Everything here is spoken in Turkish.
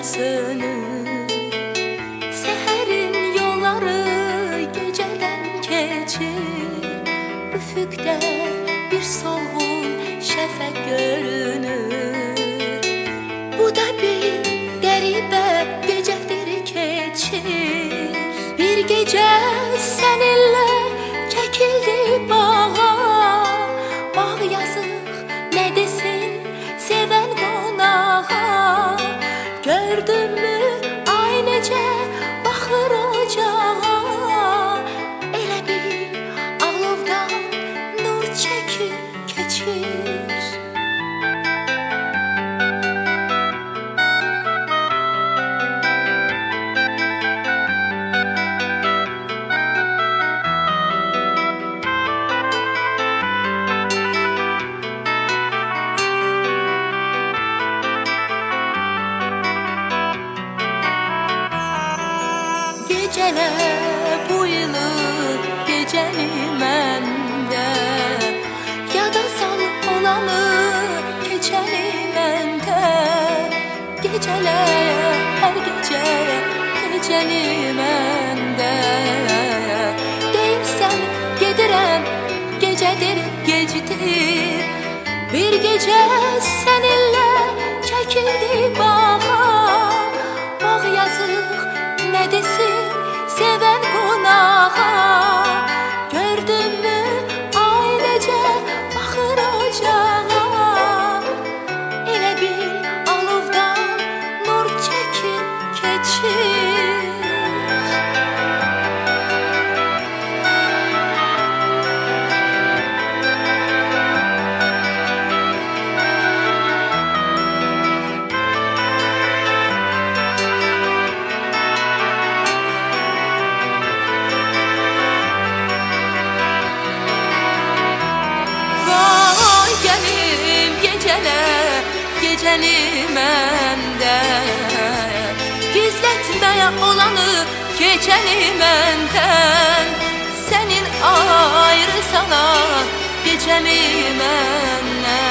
gecələr sönür Səhərin yolları gecədən keçir Üfüqdə bir solğun şəfəq görünür. Bu da bir qəribə gecədir keçir Bir gecə səninlə çəkildi bağ Gecələr buyulur gecəni məndə Yada sal olanı keçəni məndə Gecələr hər gecə gecəni məndə Deyirsən gedirəm gecədir gecdir Bir gecə səninlə çəkildi bağa Vay gəlim gecələr, gecəni məndə Gizlətməyə olanı keçəni məndən Sənin ayrı salan gecəmi məndən